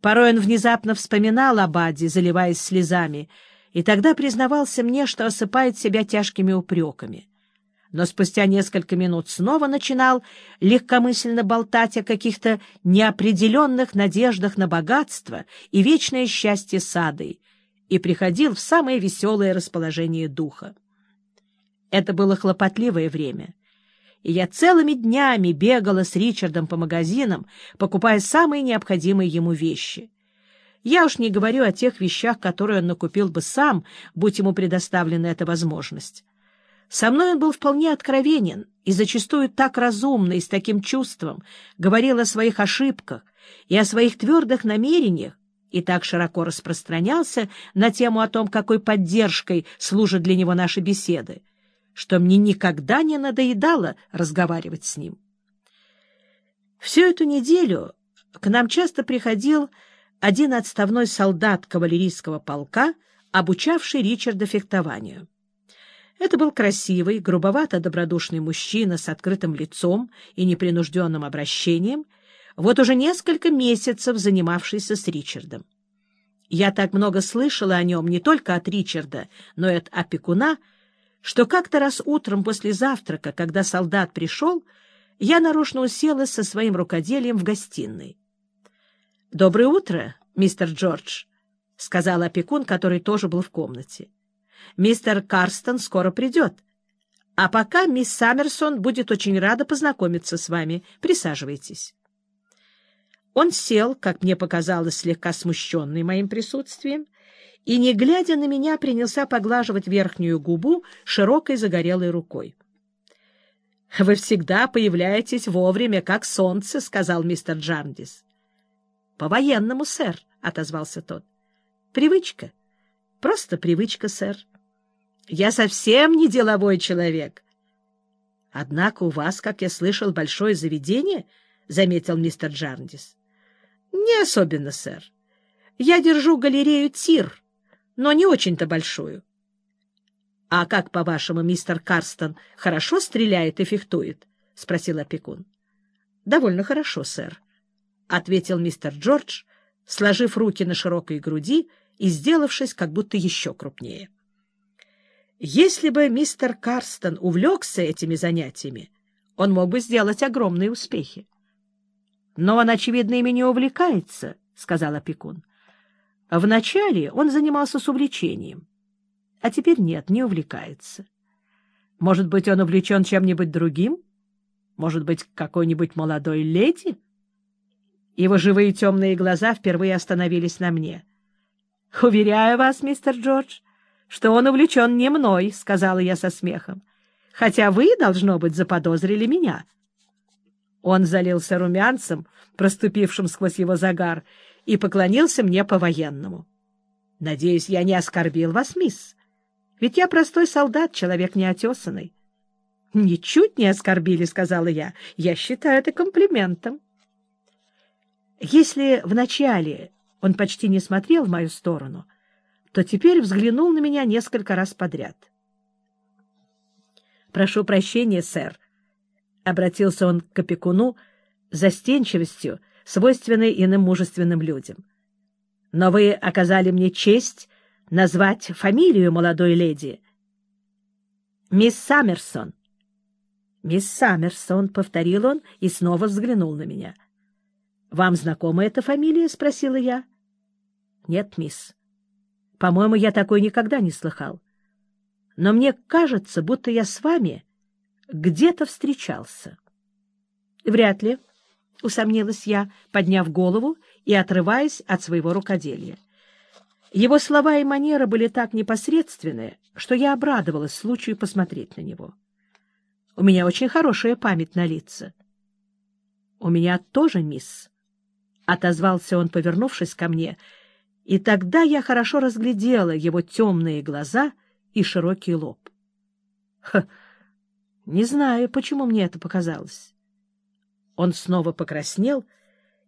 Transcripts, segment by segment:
Порой он внезапно вспоминал об Аде, заливаясь слезами, и тогда признавался мне, что осыпает себя тяжкими упреками. Но спустя несколько минут снова начинал легкомысленно болтать о каких-то неопределенных надеждах на богатство и вечное счастье сады и приходил в самое веселое расположение духа. Это было хлопотливое время, и я целыми днями бегала с Ричардом по магазинам, покупая самые необходимые ему вещи. Я уж не говорю о тех вещах, которые он накупил бы сам, будь ему предоставлена эта возможность. Со мной он был вполне откровенен и зачастую так разумно и с таким чувством говорил о своих ошибках и о своих твердых намерениях, и так широко распространялся на тему о том, какой поддержкой служат для него наши беседы, что мне никогда не надоедало разговаривать с ним. Всю эту неделю к нам часто приходил один отставной солдат кавалерийского полка, обучавший Ричарда фехтованию. Это был красивый, грубовато-добродушный мужчина с открытым лицом и непринужденным обращением, вот уже несколько месяцев занимавшийся с Ричардом. Я так много слышала о нем не только от Ричарда, но и от опекуна, что как-то раз утром после завтрака, когда солдат пришел, я нарочно уселась со своим рукоделием в гостиной. — Доброе утро, мистер Джордж, — сказал опекун, который тоже был в комнате. — Мистер Карстон скоро придет. А пока мисс Саммерсон будет очень рада познакомиться с вами. Присаживайтесь. Он сел, как мне показалось, слегка смущенный моим присутствием, и, не глядя на меня, принялся поглаживать верхнюю губу широкой загорелой рукой. — Вы всегда появляетесь вовремя, как солнце, — сказал мистер Джардис. — По-военному, сэр, — отозвался тот. — Привычка. Просто привычка, сэр. Я совсем не деловой человек. — Однако у вас, как я слышал, большое заведение, — заметил мистер Джардис. — Не особенно, сэр. Я держу галерею «Тир», но не очень-то большую. — А как, по-вашему, мистер Карстон хорошо стреляет и фехтует? — спросил опекун. — Довольно хорошо, сэр, — ответил мистер Джордж, сложив руки на широкой груди и сделавшись как будто еще крупнее. Если бы мистер Карстон увлекся этими занятиями, он мог бы сделать огромные успехи. — Но он, очевидно, ими не увлекается, — сказал опекун. Вначале он занимался с увлечением, а теперь нет, не увлекается. Может быть, он увлечен чем-нибудь другим? Может быть, какой-нибудь молодой леди? Его живые темные глаза впервые остановились на мне. — Уверяю вас, мистер Джордж, что он увлечен не мной, — сказала я со смехом, — хотя вы, должно быть, заподозрили меня. Он залился румянцем, проступившим сквозь его загар, и поклонился мне по-военному. — Надеюсь, я не оскорбил вас, мисс? Ведь я простой солдат, человек неотесанный. — Ничуть не оскорбили, — сказала я. — Я считаю это комплиментом. Если вначале он почти не смотрел в мою сторону, то теперь взглянул на меня несколько раз подряд. — Прошу прощения, сэр, — обратился он к опекуну застенчивостью, свойственной иным мужественным людям. Но вы оказали мне честь назвать фамилию молодой леди. Мисс Саммерсон. Мисс Саммерсон, — повторил он и снова взглянул на меня. — Вам знакома эта фамилия? — спросила я. — Нет, мисс. По-моему, я такой никогда не слыхал. Но мне кажется, будто я с вами где-то встречался. — Вряд ли. —— усомнилась я, подняв голову и отрываясь от своего рукоделия. Его слова и манера были так непосредственные, что я обрадовалась случаю посмотреть на него. У меня очень хорошая память на лица. — У меня тоже, мисс, — отозвался он, повернувшись ко мне, и тогда я хорошо разглядела его темные глаза и широкий лоб. — Не знаю, почему мне это показалось. Он снова покраснел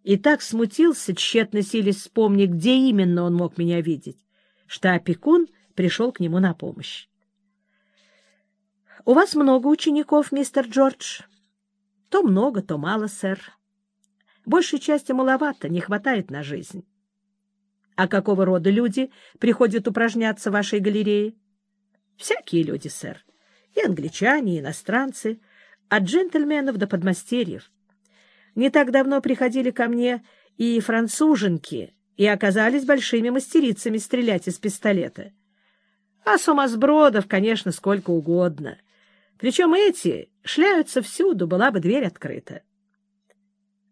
и так смутился, тщетно силясь вспомнить, где именно он мог меня видеть, что опекун пришел к нему на помощь. — У вас много учеников, мистер Джордж? — То много, то мало, сэр. Большей части маловато, не хватает на жизнь. А какого рода люди приходят упражняться в вашей галерее? Всякие люди, сэр. И англичане, и иностранцы, от джентльменов до подмастерьев. Не так давно приходили ко мне и француженки, и оказались большими мастерицами стрелять из пистолета. А сумасбродов, конечно, сколько угодно. Причем эти шляются всюду, была бы дверь открыта.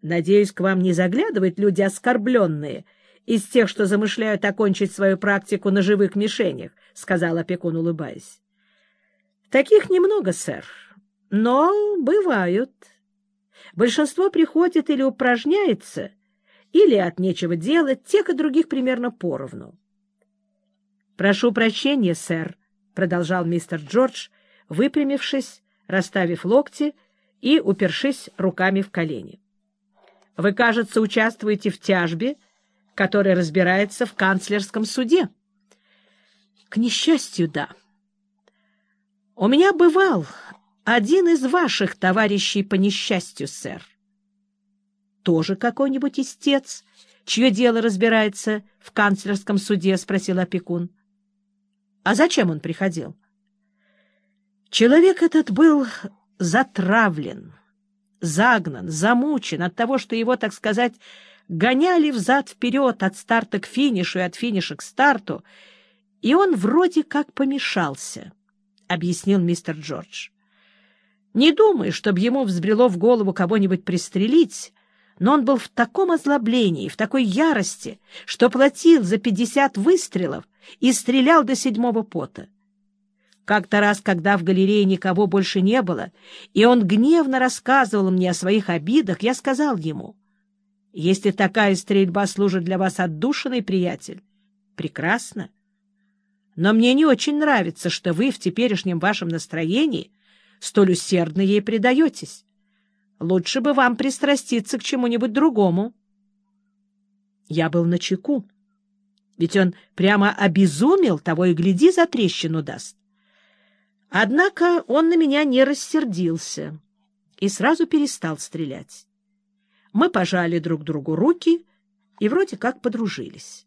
Надеюсь, к вам не заглядывают люди оскорбленные из тех, что замышляют окончить свою практику на живых мишенях, — сказал опекун, улыбаясь. — Таких немного, сэр, но бывают. Большинство приходит или упражняется, или от нечего делать, тех и других примерно поровну. — Прошу прощения, сэр, — продолжал мистер Джордж, выпрямившись, расставив локти и упершись руками в колени. — Вы, кажется, участвуете в тяжбе, которая разбирается в канцлерском суде. — К несчастью, да. — У меня бывал один из ваших товарищей по несчастью, сэр. — Тоже какой-нибудь истец, чье дело разбирается в канцлерском суде? — спросил опекун. — А зачем он приходил? — Человек этот был затравлен, загнан, замучен от того, что его, так сказать, гоняли взад-вперед от старта к финишу и от финиша к старту, и он вроде как помешался, — объяснил мистер Джордж. Не думаю, чтобы ему взбрело в голову кого-нибудь пристрелить, но он был в таком озлоблении, в такой ярости, что платил за пятьдесят выстрелов и стрелял до седьмого пота. Как-то раз, когда в галерее никого больше не было, и он гневно рассказывал мне о своих обидах, я сказал ему, «Если такая стрельба служит для вас отдушиной, приятель, прекрасно. Но мне не очень нравится, что вы в теперешнем вашем настроении столь усердно ей предаетесь. Лучше бы вам пристраститься к чему-нибудь другому. Я был на чеку, ведь он прямо обезумел, того и гляди, за трещину даст. Однако он на меня не рассердился и сразу перестал стрелять. Мы пожали друг другу руки и вроде как подружились.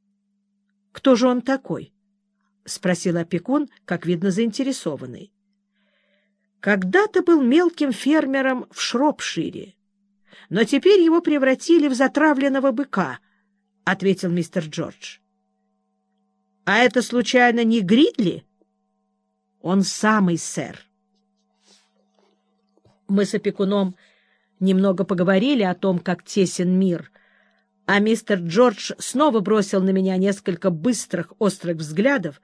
— Кто же он такой? — спросил опекун, как видно, заинтересованный. Когда-то был мелким фермером в Шропшире, но теперь его превратили в затравленного быка, — ответил мистер Джордж. — А это, случайно, не Гридли? — Он самый, сэр. Мы с опекуном немного поговорили о том, как тесен мир, а мистер Джордж снова бросил на меня несколько быстрых, острых взглядов,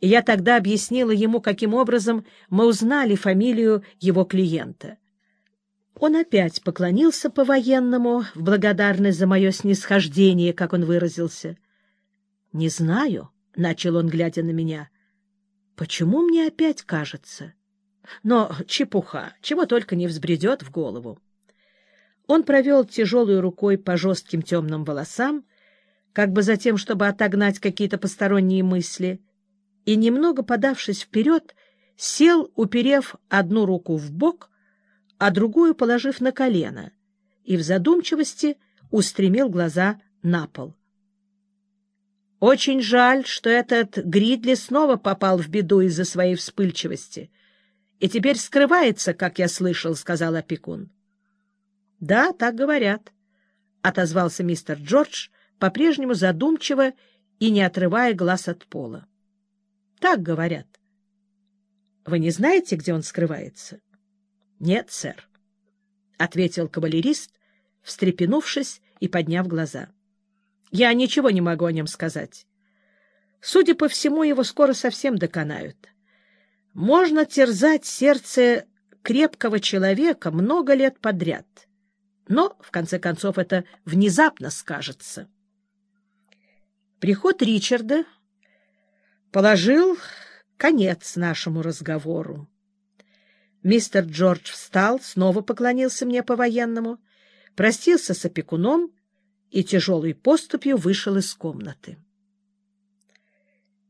и я тогда объяснила ему, каким образом мы узнали фамилию его клиента. Он опять поклонился по-военному в благодарность за мое снисхождение, как он выразился. — Не знаю, — начал он, глядя на меня, — почему мне опять кажется? Но чепуха, чего только не взбредет в голову. Он провел тяжелой рукой по жестким темным волосам, как бы за тем, чтобы отогнать какие-то посторонние мысли — и, немного подавшись вперед, сел, уперев одну руку в бок, а другую положив на колено, и в задумчивости устремил глаза на пол. «Очень жаль, что этот Гридли снова попал в беду из-за своей вспыльчивости и теперь скрывается, как я слышал», — сказал опекун. «Да, так говорят», — отозвался мистер Джордж, по-прежнему задумчиво и не отрывая глаз от пола. Так говорят. Вы не знаете, где он скрывается? — Нет, сэр, — ответил кавалерист, встрепенувшись и подняв глаза. — Я ничего не могу о нем сказать. Судя по всему, его скоро совсем доконают. Можно терзать сердце крепкого человека много лет подряд, но, в конце концов, это внезапно скажется. Приход Ричарда положил конец нашему разговору. Мистер Джордж встал, снова поклонился мне по-военному, простился с опекуном и тяжелой поступью вышел из комнаты.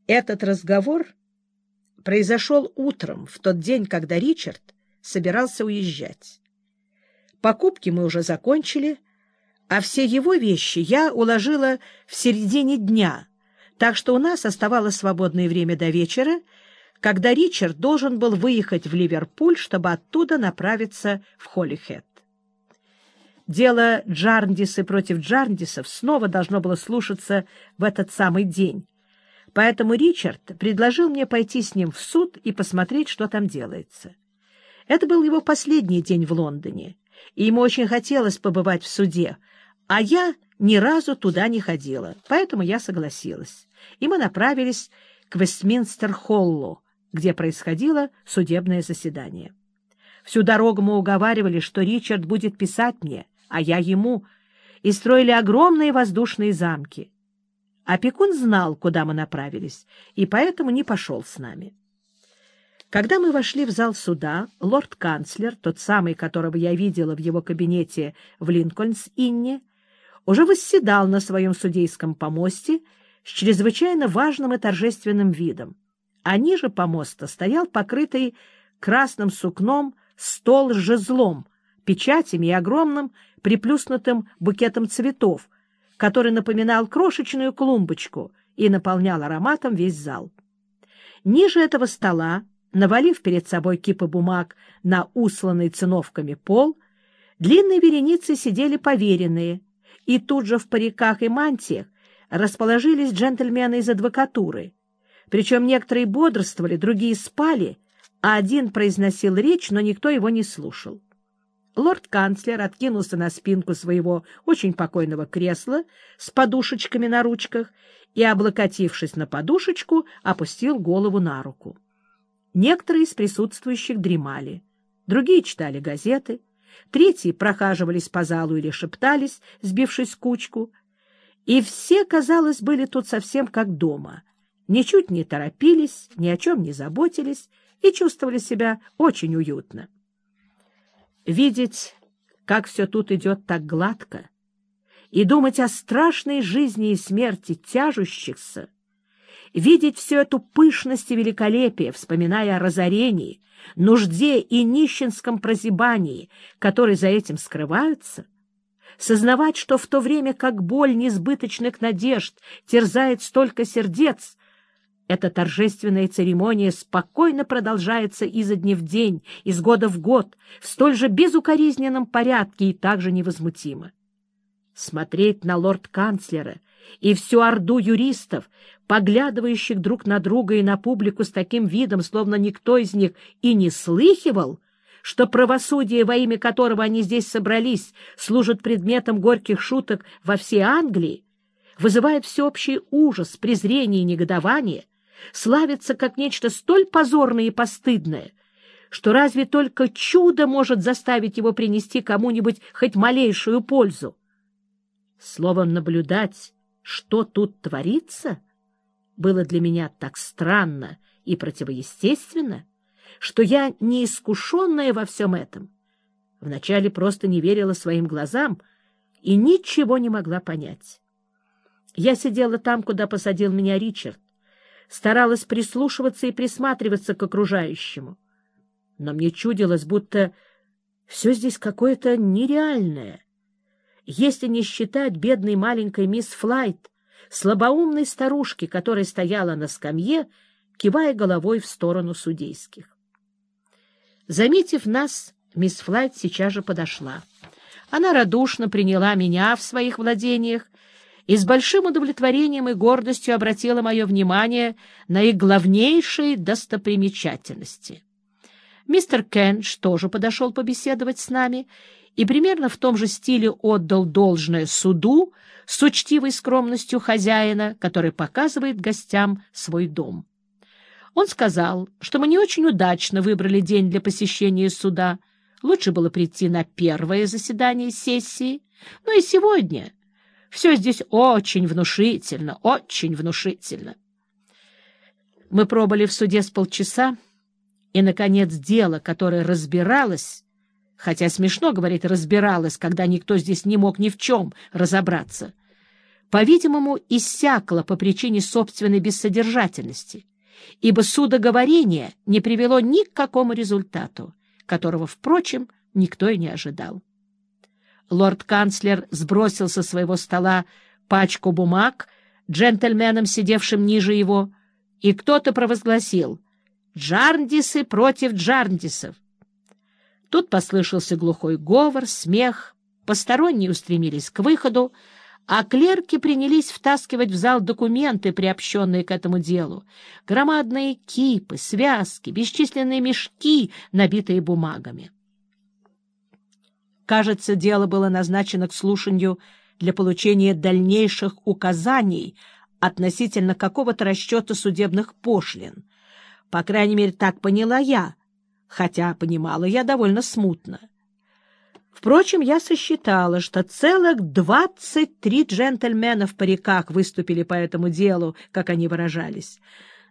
Этот разговор произошел утром, в тот день, когда Ричард собирался уезжать. Покупки мы уже закончили, а все его вещи я уложила в середине дня, так что у нас оставалось свободное время до вечера, когда Ричард должен был выехать в Ливерпуль, чтобы оттуда направиться в Холлихед. Дело Джарндисы против Джарндисов снова должно было слушаться в этот самый день, поэтому Ричард предложил мне пойти с ним в суд и посмотреть, что там делается. Это был его последний день в Лондоне, и ему очень хотелось побывать в суде, а я ни разу туда не ходила, поэтому я согласилась, и мы направились к Вестминстер-Холлу, где происходило судебное заседание. Всю дорогу мы уговаривали, что Ричард будет писать мне, а я ему, и строили огромные воздушные замки. Опекун знал, куда мы направились, и поэтому не пошел с нами. Когда мы вошли в зал суда, лорд-канцлер, тот самый, которого я видела в его кабинете в Линкольнс-Инне, уже восседал на своем судейском помосте с чрезвычайно важным и торжественным видом, а ниже помоста стоял покрытый красным сукном стол с жезлом, печатями и огромным приплюснутым букетом цветов, который напоминал крошечную клумбочку и наполнял ароматом весь зал. Ниже этого стола, навалив перед собой кипы бумаг на усланный циновками пол, длинной вереницей сидели поверенные, и тут же в париках и мантиях расположились джентльмены из адвокатуры. Причем некоторые бодрствовали, другие спали, а один произносил речь, но никто его не слушал. Лорд-канцлер откинулся на спинку своего очень покойного кресла с подушечками на ручках и, облокотившись на подушечку, опустил голову на руку. Некоторые из присутствующих дремали, другие читали газеты, третьи прохаживались по залу или шептались, сбившись в кучку, и все, казалось, были тут совсем как дома, ничуть не торопились, ни о чем не заботились и чувствовали себя очень уютно. Видеть, как все тут идет так гладко, и думать о страшной жизни и смерти тяжущихся, видеть всю эту пышность и великолепие, вспоминая о разорении, нужде и нищенском прозябании, которые за этим скрываются, сознавать, что в то время как боль несбыточных надежд терзает столько сердец, эта торжественная церемония спокойно продолжается изо дня в день, из года в год, в столь же безукоризненном порядке и так же невозмутимо. Смотреть на лорд-канцлера и всю орду юристов, поглядывающих друг на друга и на публику с таким видом, словно никто из них и не слыхивал, что правосудие, во имя которого они здесь собрались, служит предметом горьких шуток во всей Англии, вызывает всеобщий ужас, презрение и негодование — славится как нечто столь позорное и постыдное, что разве только чудо может заставить его принести кому-нибудь хоть малейшую пользу. Словом, наблюдать, что тут творится, было для меня так странно и противоестественно, что я, неискушенная во всем этом, вначале просто не верила своим глазам и ничего не могла понять. Я сидела там, куда посадил меня Ричард, старалась прислушиваться и присматриваться к окружающему. Но мне чудилось, будто все здесь какое-то нереальное. Если не считать бедной маленькой мисс Флайт, слабоумной старушки, которая стояла на скамье, кивая головой в сторону судейских. Заметив нас, мисс Флайт сейчас же подошла. Она радушно приняла меня в своих владениях и с большим удовлетворением и гордостью обратила мое внимание на их главнейшие достопримечательности. Мистер Кенш тоже подошел побеседовать с нами и примерно в том же стиле отдал должное суду с учтивой скромностью хозяина, который показывает гостям свой дом. Он сказал, что мы не очень удачно выбрали день для посещения суда. Лучше было прийти на первое заседание сессии. Но и сегодня все здесь очень внушительно, очень внушительно. Мы пробыли в суде с полчаса, и, наконец, дело, которое разбиралось, хотя смешно говорить «разбиралось», когда никто здесь не мог ни в чем разобраться, по-видимому, иссякло по причине собственной бессодержательности, ибо судоговорение не привело ни к какому результату, которого, впрочем, никто и не ожидал. Лорд-канцлер сбросил со своего стола пачку бумаг джентльменам, сидевшим ниже его, и кто-то провозгласил «Джарндисы против Джарндисов». Тут послышался глухой говор, смех, посторонние устремились к выходу, а клерки принялись втаскивать в зал документы, приобщенные к этому делу, громадные кипы, связки, бесчисленные мешки, набитые бумагами. Кажется, дело было назначено к слушанию для получения дальнейших указаний относительно какого-то расчета судебных пошлин. По крайней мере, так поняла я, хотя понимала я довольно смутно. Впрочем, я сосчитала, что целых двадцать три джентльмена в париках выступили по этому делу, как они выражались.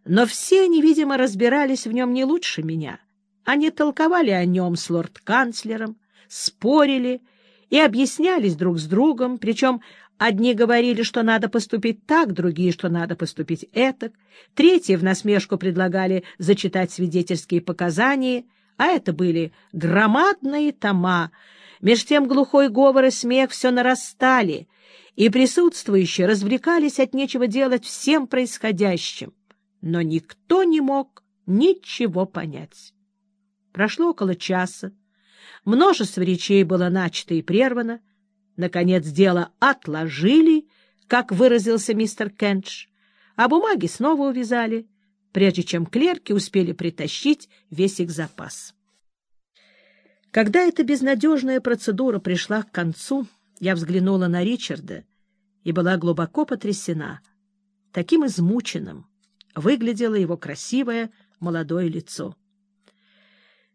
Но все они, видимо, разбирались в нем не лучше меня. Они толковали о нем с лорд-канцлером, спорили и объяснялись друг с другом, причем одни говорили, что надо поступить так, другие, что надо поступить этак, третьи в насмешку предлагали зачитать свидетельские показания, а это были громадные тома, Меж тем глухой говор и смех все нарастали, и присутствующие развлекались от нечего делать всем происходящим, но никто не мог ничего понять. Прошло около часа, множество речей было начато и прервано, наконец дело отложили, как выразился мистер Кенш, а бумаги снова увязали, прежде чем клерки успели притащить весь их запас. Когда эта безнадежная процедура пришла к концу, я взглянула на Ричарда и была глубоко потрясена. Таким измученным выглядело его красивое молодое лицо.